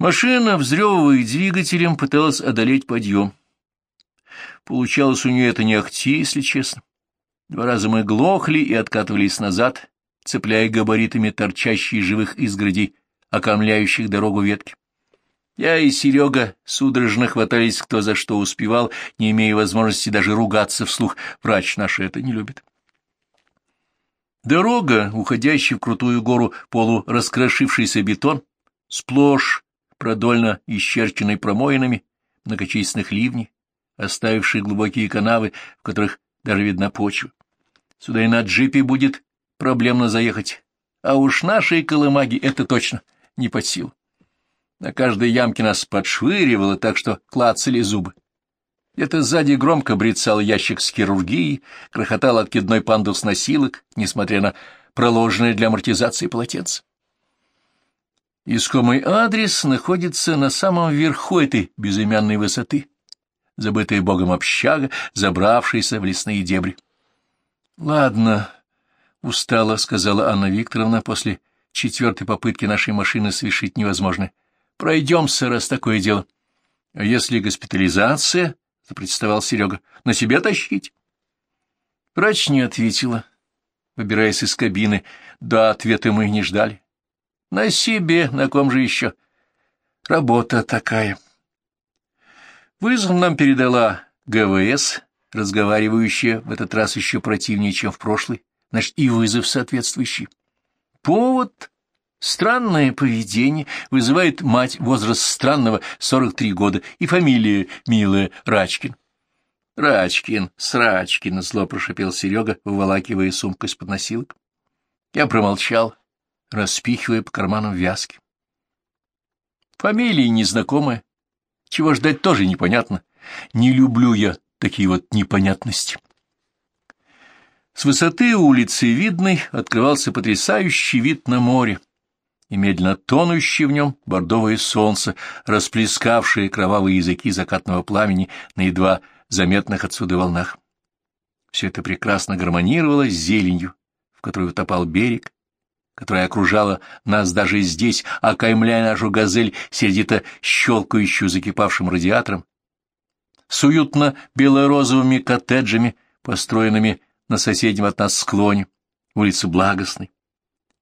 Машина, взрёвывая двигателем, пыталась одолеть подъем. Получалось у нее это не ахти, если честно. Два раза мы глохли и откатывались назад, цепляя габаритами торчащие живых изгородей, окомляющих дорогу ветки. Я и Серега судорожно хватались кто за что успевал, не имея возможности даже ругаться вслух. Врач наш это не любит. Дорога, уходящая в крутую гору полураскрошившийся бетон, сплошь продольно исчерченной промоинами многочисленных ливней, оставившие глубокие канавы, в которых даже видна почва. Сюда и на джипе будет проблемно заехать, а уж нашей колымаги это точно не под силу. На каждой ямке нас подшвыривало, так что клацали зубы. Где-то сзади громко брецал ящик с хирургией, крохотал откидной пандус носилок, несмотря на проложенное для амортизации полотенце. Искомый адрес находится на самом верху этой безымянной высоты, забытая богом общага, забравшаяся в лесные дебри. — Ладно, — устало сказала Анна Викторовна после четвертой попытки нашей машины совершить невозможное. — Пройдемся, раз такое дело. — А если госпитализация? — запротестовал Серега. — На себя тащить? Врач не ответила, выбираясь из кабины. Да, ответа мы не ждали. На себе, на ком же еще? Работа такая. Вызов нам передала ГВС, разговаривающая в этот раз еще противнее, чем в прошлый, значит, и вызов соответствующий. Повод — странное поведение, вызывает мать возраст странного 43 года и фамилия милая Рачкин. Рачкин, Срачкин, зло прошипел Серега, выволакивая сумку из-под носилок. Я промолчал, распихивая по карманам вязки. Фамилия незнакомая, чего ждать тоже непонятно. Не люблю я такие вот непонятности. С высоты улицы Видной открывался потрясающий вид на море и медленно тонущее в нем бордовое солнце, расплескавшее кровавые языки закатного пламени на едва заметных отсюда волнах. Все это прекрасно гармонировало с зеленью, в которой утопал берег, которая окружала нас даже здесь, окаймляя нашу газель сердито щелкающую закипавшим радиатором, с уютно белорозовыми коттеджами, построенными на соседнем от нас склоне, улице Благостной,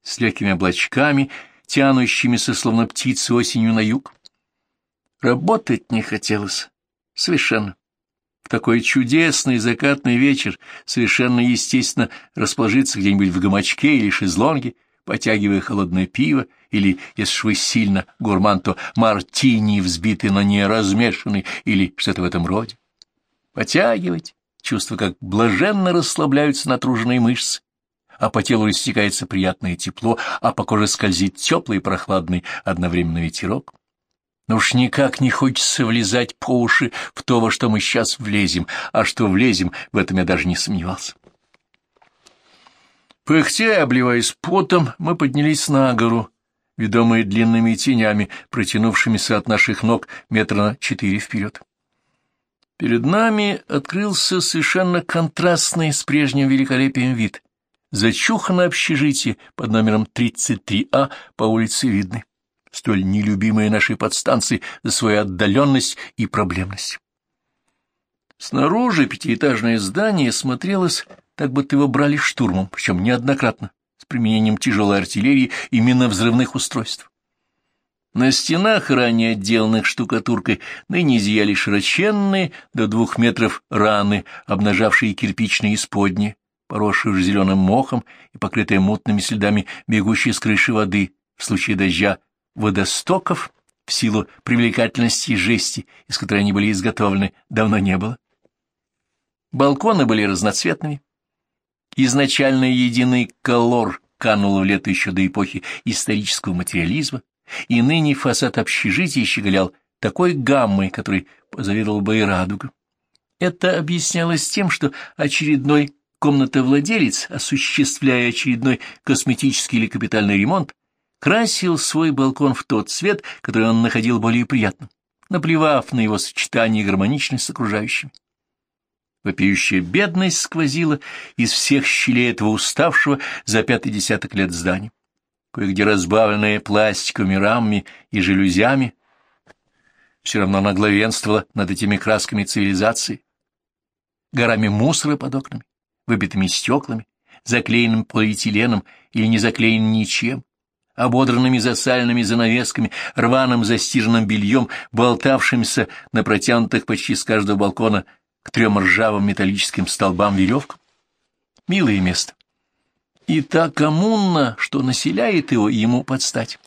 с легкими облачками, тянущимися, словно птицы, осенью на юг. Работать не хотелось. Совершенно. В такой чудесный закатный вечер совершенно естественно расположиться где-нибудь в гамачке или шезлонге, потягивая холодное пиво, или, если вы сильно гурман, то мартини, взбитый, но не размешанный, или что-то в этом роде. Потягивать, чувство, как блаженно расслабляются натруженные мышцы, а по телу растекается приятное тепло, а по коже скользит теплый и прохладный одновременно ветерок. Но уж никак не хочется влезать по уши в то, во что мы сейчас влезем, а что влезем, в этом я даже не сомневался. Пыхтя обливаясь потом, мы поднялись на гору, ведомые длинными тенями, протянувшимися от наших ног метра на четыре вперед. Перед нами открылся совершенно контрастный с прежним великолепием вид. Зачухано общежитие под номером 33А по улице Видной, столь нелюбимые нашей подстанции за свою отдаленность и проблемность. Снаружи пятиэтажное здание смотрелось так будто его брали штурмом, причем неоднократно, с применением тяжелой артиллерии именно взрывных устройств. На стенах, ранее отделанных штукатуркой, ныне зияли широченные до двух метров раны, обнажавшие кирпичные исподни, поросшие зеленым мохом и покрытые мутными следами бегущей с крыши воды в случае дождя водостоков, в силу привлекательности и жести, из которой они были изготовлены, давно не было. Балконы были разноцветными, Изначально единый колор канул в лето еще до эпохи исторического материализма, и ныне фасад общежития щеголял такой гаммой, которой позавидовал бы и радуга. Это объяснялось тем, что очередной комнатовладелец, осуществляя очередной косметический или капитальный ремонт, красил свой балкон в тот цвет, который он находил более приятным, наплевав на его сочетание и гармоничность с окружающими. Вопиющая бедность сквозила из всех щелей этого уставшего за пятый десяток лет здания. Кое-где разбавленные пластиковыми рамами и жалюзями все равно она главенствовала над этими красками цивилизации, горами мусора под окнами, выбитыми стеклами, заклеенным полиэтиленом или не заклеенным ничем, ободранными засальными занавесками, рваным застиранным бельем, болтавшимся на протянутых почти с каждого балкона к трем ржавым металлическим столбам веревкам. Милое место. И та коммуна, что населяет его, ему подстать.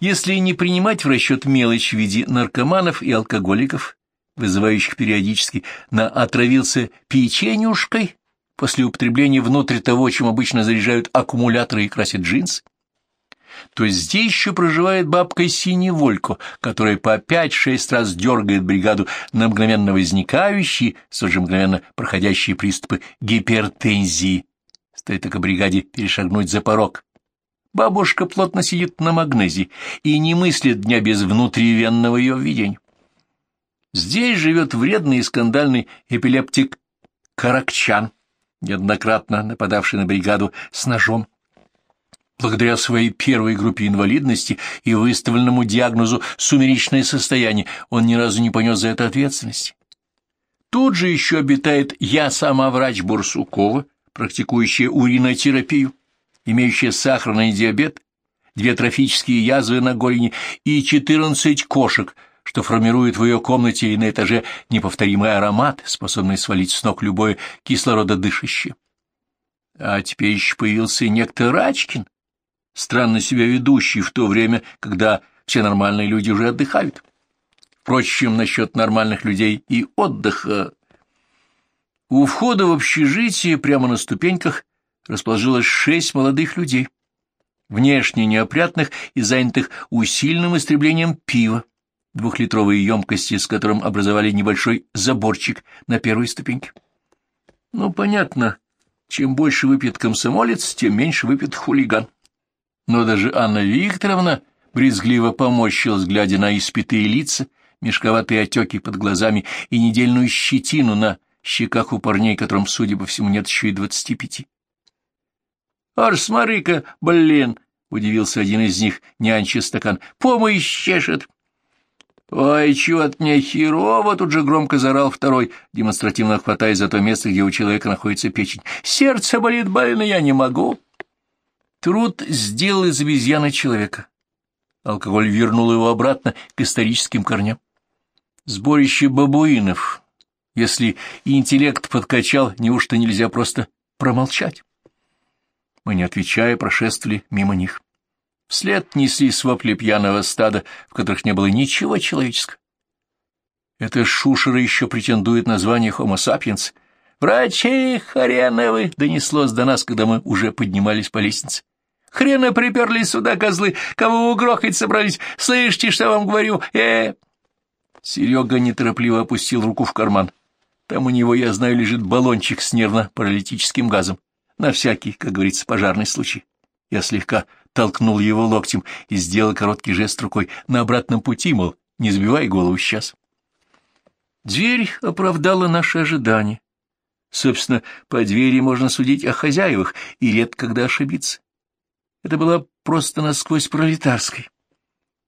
Если не принимать в расчет мелочь в виде наркоманов и алкоголиков, вызывающих периодически на «отравился печенюшкой», после употребления внутрь того, чем обычно заряжают аккумуляторы и красят джинсы, то здесь еще проживает бабка Синеволько, которая по пять-шесть раз дергает бригаду на мгновенно возникающие, столь же мгновенно проходящие приступы гипертензии. Стоит только бригаде перешагнуть за порог. Бабушка плотно сидит на магнезии и не мыслит дня без внутривенного ее введения. Здесь живет вредный и скандальный эпилептик Каракчан, неоднократно нападавший на бригаду с ножом. Благодаря своей первой группе инвалидности и выставленному диагнозу «сумеречное состояние» он ни разу не понес за это ответственности. Тут же еще обитает я сама врач Бурсукова, практикующая уринотерапию, имеющая сахарный диабет, две трофические язвы на голени и 14 кошек, что формирует в ее комнате и на этаже неповторимый аромат, способный свалить с ног любое кислорододышащее. А теперь еще появился некто Рачкин, странно себя ведущий в то время, когда все нормальные люди уже отдыхают. Впрочем, насчет нормальных людей и отдыха... У входа в общежитие прямо на ступеньках расположилось шесть молодых людей, внешне неопрятных и занятых усиленным истреблением пива, двухлитровые емкости, с которым образовали небольшой заборчик на первой ступеньке. Ну, понятно, чем больше выпьет комсомолец, тем меньше выпьет хулиган но даже Анна Викторовна брезгливо поморщилась, глядя на испитые лица, мешковатые отеки под глазами и недельную щетину на щеках у парней, которым, судя по всему, нет еще и двадцати пяти. — Аж смотри-ка, блин! — удивился один из них, нянча стакан. — Помощь чешет! — Ой, чего-то мне херово! — тут же громко заорал второй, демонстративно хватаясь за то место, где у человека находится печень. — Сердце болит больно, я не могу! — Труд сделал из обезьяны человека. Алкоголь вернул его обратно к историческим корням. Сборище бабуинов. Если интеллект подкачал, неужто нельзя просто промолчать? Мы, не отвечая, прошествовали мимо них. Вслед неслись вопли пьяного стада, в которых не было ничего человеческого. Это шушера еще претендует на звание Homo sapiens. «Врачи хреновы!» — донеслось до нас, когда мы уже поднимались по лестнице. Хрена приперлись сюда, козлы, кого угрохать собрались, слышите, что вам говорю, э Серега неторопливо опустил руку в карман. Там у него, я знаю, лежит баллончик с нервно-паралитическим газом. На всякий, как говорится, пожарный случай. Я слегка толкнул его локтем и сделал короткий жест рукой. На обратном пути, мол, не сбивай голову сейчас. Дверь оправдала наши ожидания. Собственно, по двери можно судить о хозяевах, и редко когда ошибиться. Это была просто насквозь пролетарской.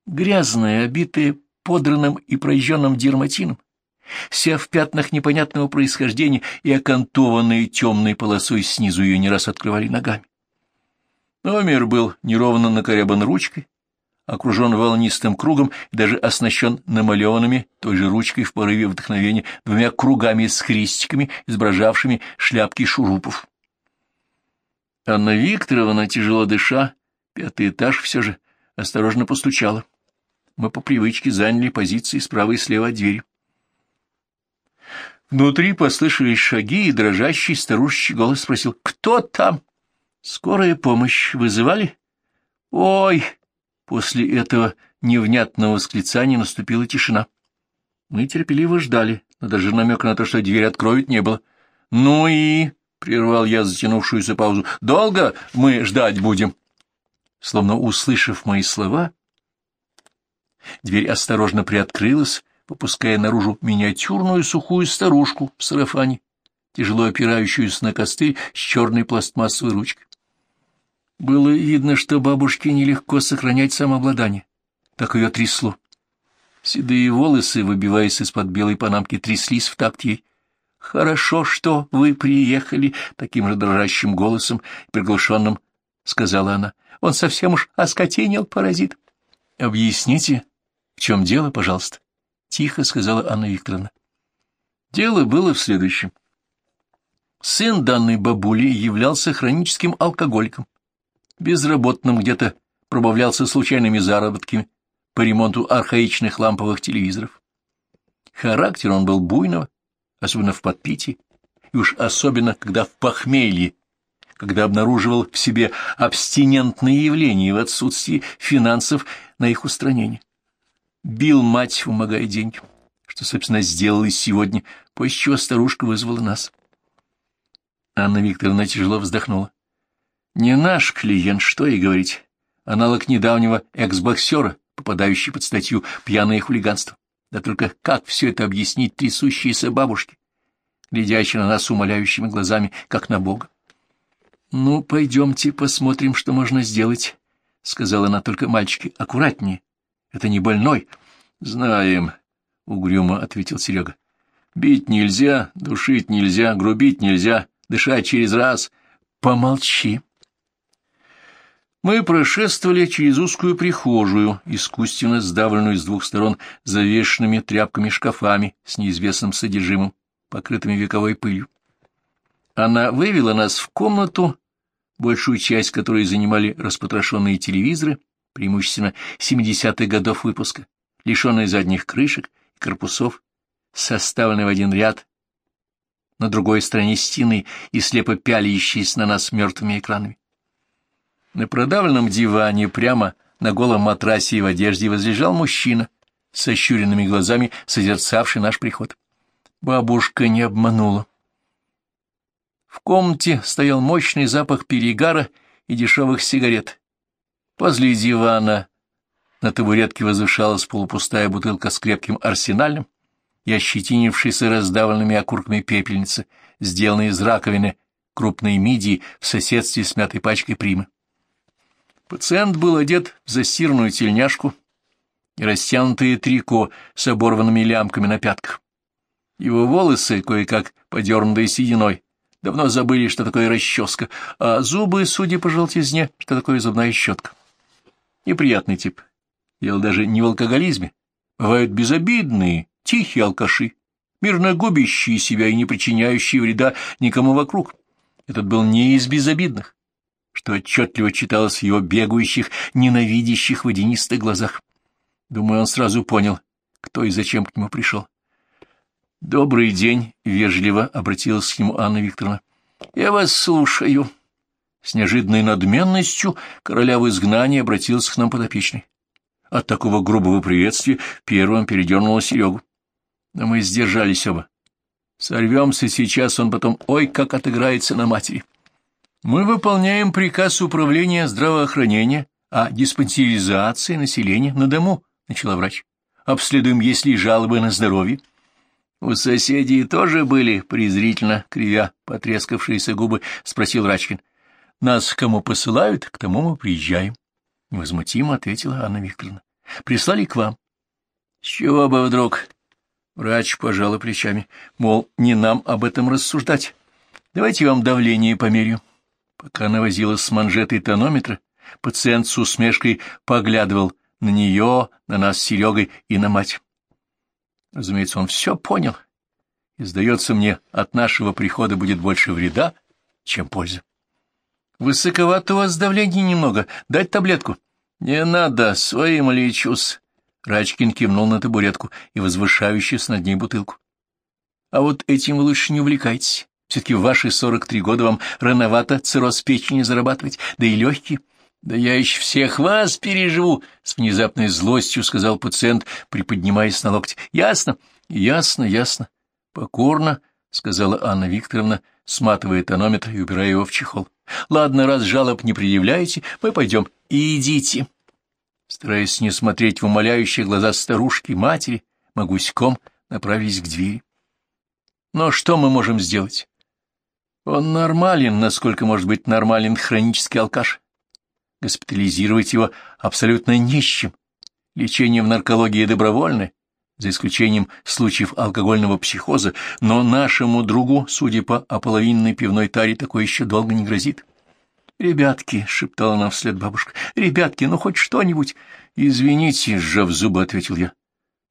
Грязная, обитая подранным и проезженным дерматином, вся в пятнах непонятного происхождения и окантованные темной полосой снизу ее не раз открывали ногами. Номер был неровно накорябан ручкой, окружен волнистым кругом и даже оснащен намалеванными той же ручкой в порыве вдохновения двумя кругами с христиками, изображавшими шляпки шурупов. Анна Викторовна, тяжело дыша, пятый этаж все же, осторожно постучала. Мы по привычке заняли позиции справа и слева от двери. Внутри послышались шаги, и дрожащий старушечий голос спросил, «Кто там?» «Скорая помощь вызывали?» «Ой!» После этого невнятного восклицания наступила тишина. Мы терпеливо ждали, но даже намека на то, что дверь откроют, не было. «Ну и...» прервал я затянувшуюся паузу. «Долго мы ждать будем?» Словно услышав мои слова, дверь осторожно приоткрылась, попуская наружу миниатюрную сухую старушку в сарафане, тяжело опирающуюся на костыль с черной пластмассовой ручкой. Было видно, что бабушке нелегко сохранять самообладание. Так ее трясло. Седые волосы, выбиваясь из-под белой панамки, тряслись в такт ей. «Хорошо, что вы приехали», — таким же дрожащим голосом, приглушенным, — сказала она. «Он совсем уж оскотенел, паразит». «Объясните, в чем дело, пожалуйста», — тихо сказала Анна Викторовна. Дело было в следующем. Сын данной бабули являлся хроническим алкоголиком, безработным где-то пробавлялся случайными заработками, по ремонту архаичных ламповых телевизоров. Характер он был буйного, особенно в подпитии, и уж особенно, когда в похмелье, когда обнаруживал в себе абстинентные явления в отсутствии финансов на их устранение. Бил мать, вымогая деньги, что, собственно, сделал и сегодня, после чего старушка вызвала нас. Анна Викторовна тяжело вздохнула. Не наш клиент, что и говорить, аналог недавнего экс-боксера, попадающий под статью «пьяное хулиганство». Да только как все это объяснить трясущейся бабушке, глядящей на нас умоляющими глазами, как на Бога? — Ну, пойдемте посмотрим, что можно сделать, — сказала она только мальчики. — Аккуратнее. Это не больной. — Знаем, — угрюмо ответил Серега. — Бить нельзя, душить нельзя, грубить нельзя, дышать через раз. Помолчи. Мы прошествовали через узкую прихожую, искусственно сдавленную с двух сторон завешенными тряпками шкафами с неизвестным содержимым, покрытыми вековой пылью. Она вывела нас в комнату, большую часть которой занимали распотрошенные телевизоры, преимущественно 70-х годов выпуска, лишенные задних крышек и корпусов, составленные в один ряд на другой стороне стены и слепо пялящиеся на нас мертвыми экранами. На продавленном диване прямо на голом матрасе и в одежде возлежал мужчина, с ощуренными глазами, созерцавший наш приход. Бабушка не обманула. В комнате стоял мощный запах перегара и дешевых сигарет. Возле дивана на табуретке возвышалась полупустая бутылка с крепким арсенальным и ощетинившейся раздавленными окурками пепельницы, сделанной из раковины крупной мидии в соседстве с мятой пачкой примы. Пациент был одет в застиранную тельняшку и растянутое трико с оборванными лямками на пятках. Его волосы, кое-как подернутые сединой, давно забыли, что такое расческа, а зубы, судя по желтизне, что такое зубная щетка. Неприятный тип. Дело даже не в алкоголизме. Бывают безобидные, тихие алкаши, мирно губящие себя и не причиняющие вреда никому вокруг. Этот был не из безобидных что отчетливо читалось в его бегающих, ненавидящих водянистых глазах. Думаю, он сразу понял, кто и зачем к нему пришел. «Добрый день», — вежливо обратилась к нему Анна Викторовна. «Я вас слушаю». С неожиданной надменностью короля в изгнании обратился к нам подопечный. От такого грубого приветствия первым передернула Серегу. Но мы сдержались оба. Сорвемся сейчас, он потом ой как отыграется на матери. Мы выполняем приказ управления здравоохранения о диспансеризации населения на дому, начала врач. Обследуем, есть ли жалобы на здоровье. У соседей тоже были, презрительно кривя потрескавшиеся губы, спросил Рачкин. Нас кому посылают, к тому мы приезжаем. Невозмутимо ответила Анна Викторовна. Прислали к вам. С чего бы вдруг? Врач пожал плечами, мол, не нам об этом рассуждать. Давайте вам давление померю. Пока она возилась с манжетой тонометра, пациент с усмешкой поглядывал на нее, на нас с Серегой и на мать. Разумеется, он все понял, и, сдается мне, от нашего прихода будет больше вреда, чем пользы. Высоковато у вас давление немного, дать таблетку? Не надо, своим лечусь. Рачкин кивнул на табуретку и возвышающийся над ней бутылку. А вот этим вы лучше не увлекайтесь. Все-таки в ваши сорок три года вам рановато цирроз печени зарабатывать, да и легкие. Да я еще всех вас переживу, — с внезапной злостью сказал пациент, приподнимаясь на локте. — Ясно, ясно, ясно. — Покорно, — сказала Анна Викторовна, сматывая тонометр и убирая его в чехол. — Ладно, раз жалоб не предъявляете, мы пойдем. Идите. Стараясь не смотреть в умоляющие глаза старушки, матери, мы гуськом направились к двери. Но что мы можем сделать? Он нормален, насколько может быть нормален хронический алкаш. Госпитализировать его абсолютно нищим, Лечение в наркологии добровольное, за исключением случаев алкогольного психоза, но нашему другу, судя по ополовиненной пивной таре, такое еще долго не грозит. «Ребятки», — шептала нам вслед бабушка, — «ребятки, ну хоть что-нибудь». «Извините», — сжав зубы, ответил я.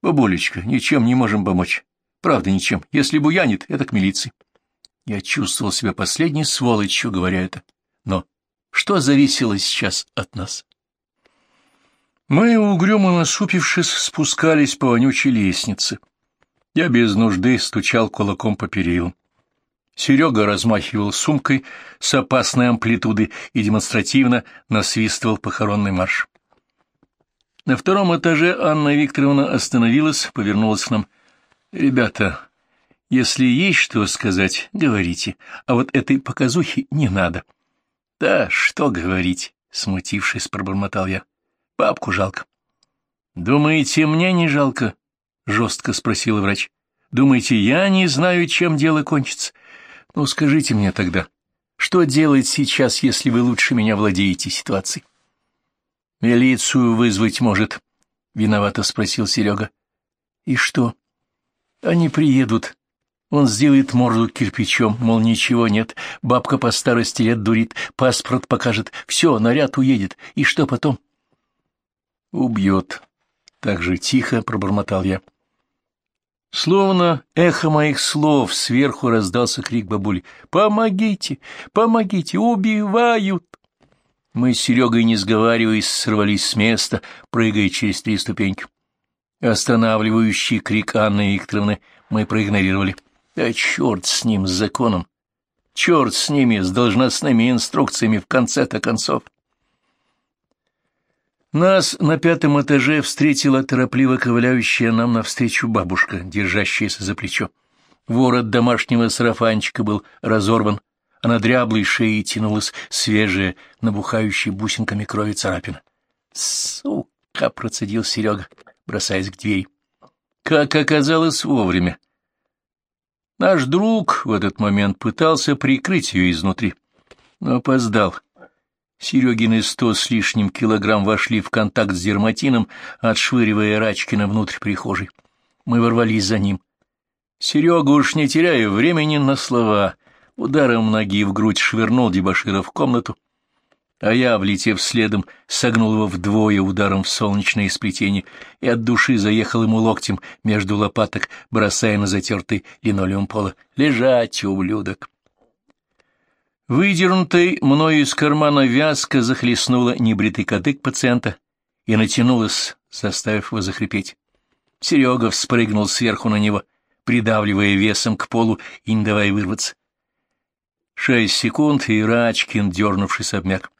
«Бабулечка, ничем не можем помочь. Правда, ничем. Если буянит, это к милиции». Я чувствовал себя последней сволочью, говоря это. Но что зависело сейчас от нас? Мы, угрюмо насупившись, спускались по вонючей лестнице. Я без нужды стучал кулаком по перилам. Серега размахивал сумкой с опасной амплитуды и демонстративно насвистывал похоронный марш. На втором этаже Анна Викторовна остановилась, повернулась к нам. «Ребята, если есть что сказать, говорите, а вот этой показухи не надо». «Да, что говорить?» — смутившись, пробормотал я. «Папку жалко». «Думаете, мне не жалко?» — жестко спросил врач. «Думаете, я не знаю, чем дело кончится? Ну, скажите мне тогда, что делать сейчас, если вы лучше меня владеете ситуацией? Милицию вызвать может, — виновато спросил Серега. И что? Они приедут. Он сделает морду кирпичом, мол, ничего нет, бабка по старости лет дурит, паспорт покажет, все, наряд уедет. И что потом? Убьет. Так же тихо пробормотал я. Словно эхо моих слов сверху раздался крик бабули. «Помогите! Помогите! Убивают!» Мы с Серегой, не сговариваясь, сорвались с места, прыгая через три ступеньки. Останавливающий крик Анны Викторовны мы проигнорировали. Да черт с ним, с законом! Черт с ними, с должностными инструкциями в конце-то концов! Нас на пятом этаже встретила торопливо ковыляющая нам навстречу бабушка, держащаяся за плечо. Ворот домашнего сарафанчика был разорван, а на дряблой шее тянулась свежая, набухающая бусинками крови царапина. «Сука!» — процедил Серега, бросаясь к двери. Как оказалось, вовремя. Наш друг в этот момент пытался прикрыть ее изнутри, но опоздал. Серегины сто с лишним килограмм вошли в контакт с дерматином, отшвыривая Рачкина внутрь прихожей. Мы ворвались за ним. Серега, уж не теряя времени на слова, ударом ноги в грудь швырнул дебошира в комнату, а я, влетев следом, согнул его вдвое ударом в солнечное сплетение и от души заехал ему локтем между лопаток, бросая на затертый линолеум пола. «Лежать, ублюдок!» Выдернутой мною из кармана вязка захлестнула небритый кадык пациента и натянулась, заставив его захрипеть. Серега вспрыгнул сверху на него, придавливая весом к полу и не давая вырваться. Шесть секунд, и Рачкин, дернувшись, обмяк.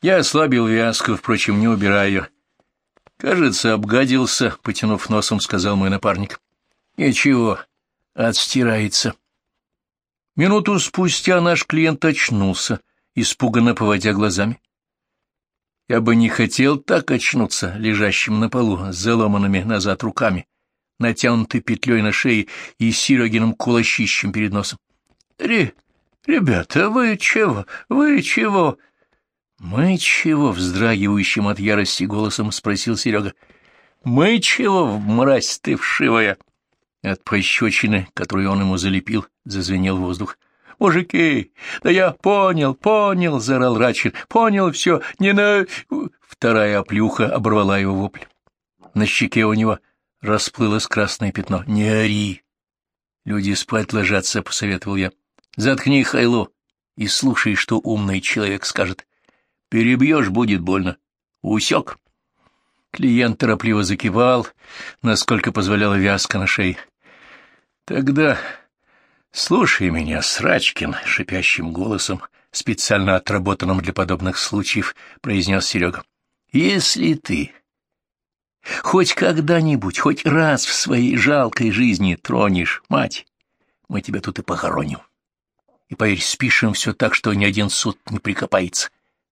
Я ослабил вязку, впрочем, не убирая ее. «Кажется, обгадился», — потянув носом, сказал мой напарник. «Ничего, отстирается». Минуту спустя наш клиент очнулся, испуганно поводя глазами. Я бы не хотел так очнуться, лежащим на полу, с заломанными назад руками, натянутой петлей на шее и Серегиным кулачищем перед носом. — Ре... Ребята, вы чего? Вы чего? — Мы чего? — вздрагивающим от ярости голосом спросил Серега. — Мы чего, мразь ты вшивая? От пощечины, которую он ему залепил, зазвенел воздух. «Мужики! Да я понял, понял!» — заорал Рачин. «Понял все! Не на...» Вторая оплюха оборвала его вопль. На щеке у него расплылось красное пятно. «Не ори!» «Люди спать ложатся», — посоветовал я. «Заткни хайло и слушай, что умный человек скажет. Перебьешь — будет больно. Усек?» Клиент торопливо закивал, насколько позволяла вязка на шее. «Тогда слушай меня, Срачкин», — шипящим голосом, специально отработанным для подобных случаев, произнес Серега. «Если ты хоть когда-нибудь, хоть раз в своей жалкой жизни тронешь мать, мы тебя тут и похороним. И, поверь, спишем все так, что ни один суд не прикопается.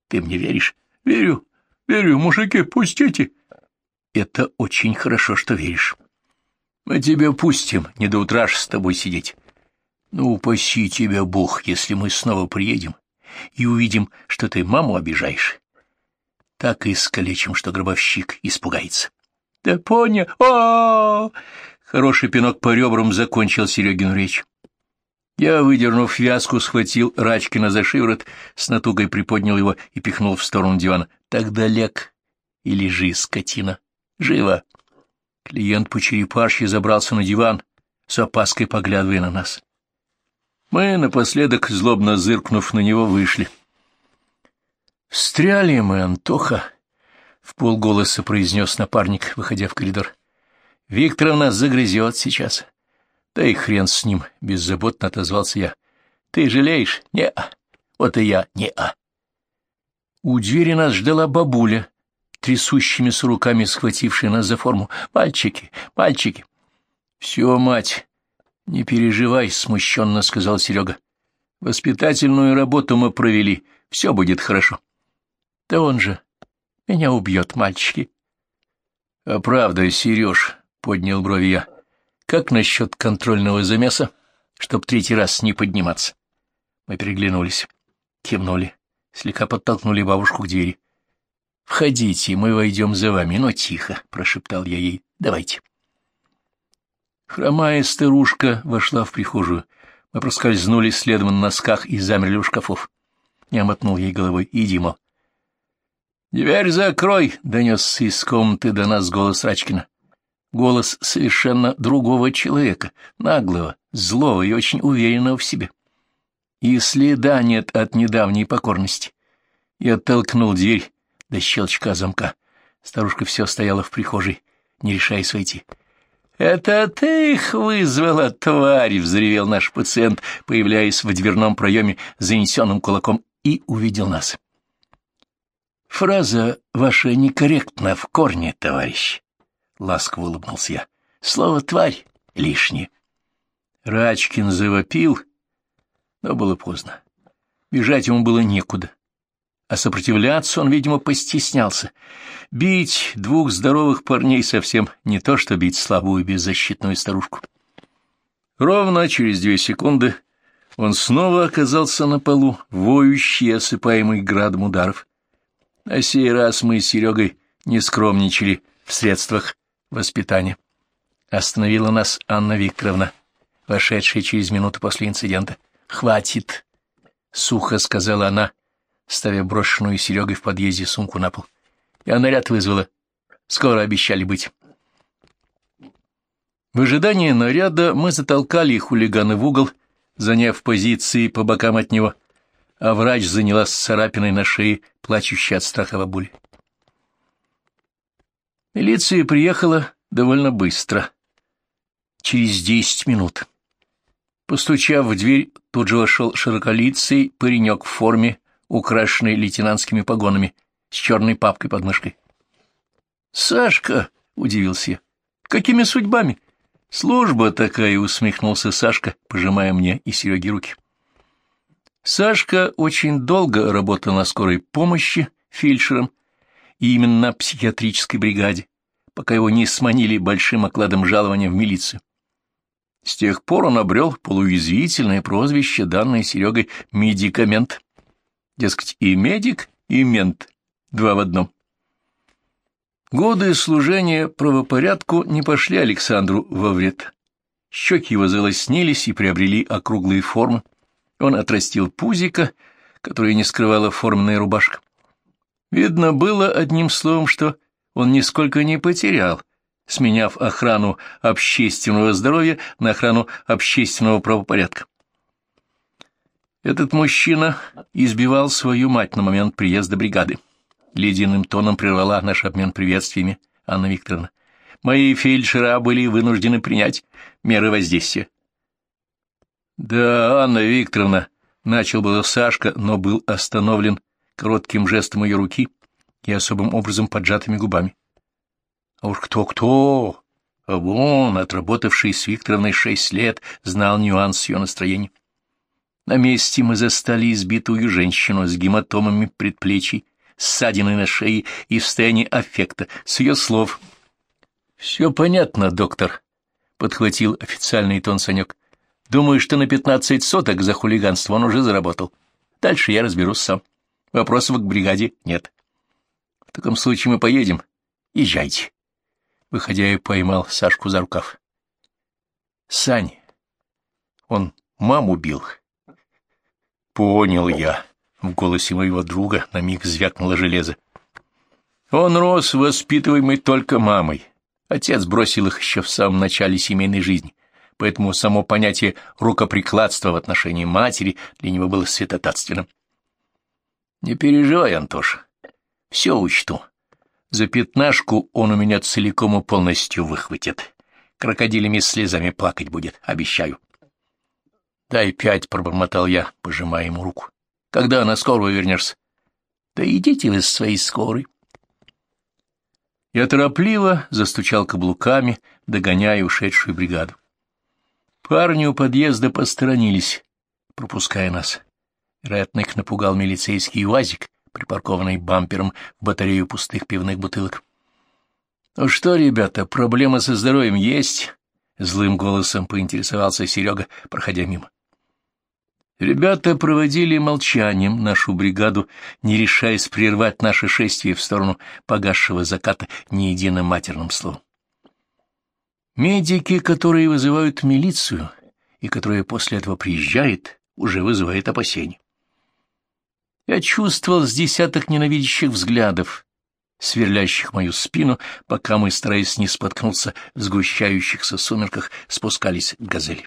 Ты мне веришь?» «Верю, верю, мужики, пустите!» Это очень хорошо, что веришь. Мы тебя пустим, не до утра с тобой сидеть. Ну, упаси тебя Бог, если мы снова приедем и увидим, что ты маму обижаешь. так искалечим, что гробовщик испугается. — Да понял. о Хороший пинок по ребрам закончил Серегину речь. Я, выдернув вязку, схватил Рачкина за шиворот, с натугой приподнял его и пихнул в сторону дивана. — Тогда лег и лежи, скотина. Живо! Клиент по черепашьи забрался на диван, с опаской поглядывая на нас. Мы, напоследок, злобно зыркнув на него, вышли. — Встряли мы, Антоха, — в полголоса произнес напарник, выходя в коридор. — Виктор нас загрызет сейчас. Да и хрен с ним, — беззаботно отозвался я. — Ты жалеешь? Не-а. Вот и я не-а. У двери нас ждала бабуля, трясущимися руками схватившая нас за форму. «Мальчики, мальчики!» «Все, мать, не переживай», — смущенно сказал Серега. «Воспитательную работу мы провели, все будет хорошо». «Да он же меня убьет, мальчики». «А правда, Сереж», — поднял брови я, — «как насчет контрольного замеса, чтоб третий раз не подниматься?» Мы переглянулись, кивнули, слегка подтолкнули бабушку к двери. «Входите, мы войдем за вами, но тихо», — прошептал я ей. «Давайте». Хромая старушка вошла в прихожую. Мы проскользнули следом на носках и замерли у шкафов. Я мотнул ей головой. «Иди, мол». «Дверь закрой!» — донесся из комнаты до нас голос Рачкина. Голос совершенно другого человека, наглого, злого и очень уверенного в себе. И следа нет от недавней покорности. Я оттолкнул дверь до щелчка замка. Старушка все стояла в прихожей, не решаясь войти. — Это ты их вызвала, тварь! — взревел наш пациент, появляясь в дверном проеме занесенным кулаком, и увидел нас. — Фраза ваша некорректна в корне, товарищ, — ласково улыбнулся я. — Слово «тварь» лишнее. Рачкин завопил, но было поздно. Бежать ему было некуда а сопротивляться он, видимо, постеснялся. Бить двух здоровых парней совсем не то, что бить слабую беззащитную старушку. Ровно через две секунды он снова оказался на полу, воющий, осыпаемый градом ударов. На сей раз мы с Серегой не скромничали в средствах воспитания. Остановила нас Анна Викторовна, вошедшая через минуту после инцидента. «Хватит!» — сухо сказала она, — ставя брошенную Серегой в подъезде сумку на пол. Я наряд вызвала. Скоро обещали быть. В ожидании наряда мы затолкали хулигана в угол, заняв позиции по бокам от него, а врач занялась царапиной на шее, плачущей от страха бабули. Милиция приехала довольно быстро, через десять минут. Постучав в дверь, тут же вошел широколицый паренек в форме украшенный лейтенантскими погонами, с черной папкой под мышкой. «Сашка!» — удивился я. «Какими судьбами?» «Служба такая!» — усмехнулся Сашка, пожимая мне и Сереге руки. Сашка очень долго работал на скорой помощи фельдшером и именно на психиатрической бригаде, пока его не сманили большим окладом жалования в милицию. С тех пор он обрел полуязвительное прозвище, данное Серегой «медикамент». Дескать, и медик, и мент, два в одном. Годы служения правопорядку не пошли Александру во вред. Щеки его залоснились и приобрели округлые формы. Он отрастил пузико, которое не скрывала форменная рубашка. Видно было одним словом, что он нисколько не потерял, сменяв охрану общественного здоровья на охрану общественного правопорядка. Этот мужчина избивал свою мать на момент приезда бригады. Ледяным тоном прервала наш обмен приветствиями Анна Викторовна. Мои фельдшера были вынуждены принять меры воздействия. Да, Анна Викторовна, начал было Сашка, но был остановлен коротким жестом ее руки и особым образом поджатыми губами. А уж кто-кто, а вон, отработавший с Викторовной шесть лет, знал нюанс ее настроения. На месте мы застали избитую женщину с гематомами предплечий, ссадиной на шее и в состоянии аффекта, с ее слов. — Все понятно, доктор, — подхватил официальный тон Санек. — Думаю, что на пятнадцать соток за хулиганство он уже заработал. Дальше я разберусь сам. Вопросов к бригаде нет. — В таком случае мы поедем. Езжайте. Выходя, я поймал Сашку за рукав. Сань, он маму бил. Понял я. В голосе моего друга на миг звякнуло железо. Он рос, воспитываемый только мамой. Отец бросил их еще в самом начале семейной жизни, поэтому само понятие рукоприкладства в отношении матери для него было святотатственным. Не переживай, Антоша, все учту. За пятнашку он у меня целиком и полностью выхватит. Крокодилями слезами плакать будет, обещаю. — Дай пять, — пробормотал я, пожимая ему руку. — Когда на скорую вернешься? — Да идите вы с своей скорой. Я торопливо застучал каблуками, догоняя ушедшую бригаду. Парни у подъезда посторонились, пропуская нас. Вероятно, их напугал милицейский УАЗик, припаркованный бампером в батарею пустых пивных бутылок. — Ну что, ребята, проблемы со здоровьем есть? — злым голосом поинтересовался Серега, проходя мимо. Ребята проводили молчанием нашу бригаду, не решаясь прервать наше шествие в сторону погасшего заката ни единым матерным словом. Медики, которые вызывают милицию и которая после этого приезжает, уже вызывает опасения. Я чувствовал с десяток ненавидящих взглядов, сверлящих мою спину, пока мы, стараясь не споткнуться в сгущающихся сумерках, спускались к газели.